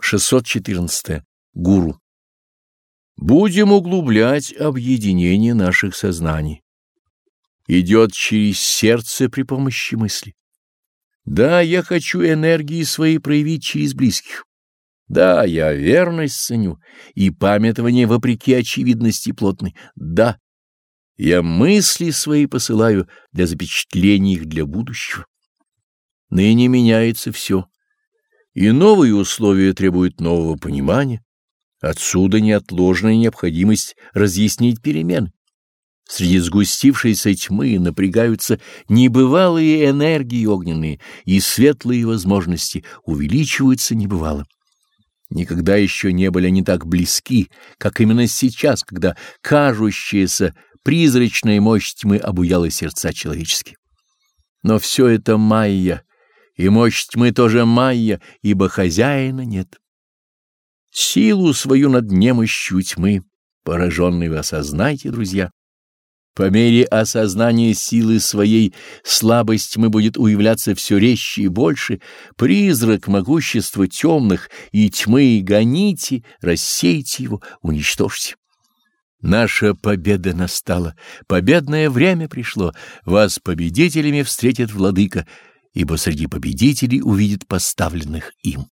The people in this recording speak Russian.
614. Гуру. Будем углублять объединение наших сознаний. Идет через сердце при помощи мысли. Да, я хочу энергии свои проявить через близких. Да, я верность ценю и памятование вопреки очевидности плотной. Да, я мысли свои посылаю для запечатления их для будущего. Ныне меняется все и новые условия требуют нового понимания. Отсюда неотложная необходимость разъяснить перемен. Среди сгустившейся тьмы напрягаются небывалые энергии огненные, и светлые возможности увеличиваются небывало. Никогда еще не были они так близки, как именно сейчас, когда кажущаяся призрачная мощь тьмы обуяла сердца человеческие. Но все это майя, и мощь тьмы тоже майя, ибо хозяина нет. Силу свою над немощью тьмы, пораженный вы осознайте, друзья. По мере осознания силы своей слабость мы будет уявляться все резче и больше, призрак могущества темных и тьмы гоните, рассейте его, уничтожьте. Наша победа настала, победное время пришло, вас победителями встретит владыка — ибо среди победителей увидит поставленных им.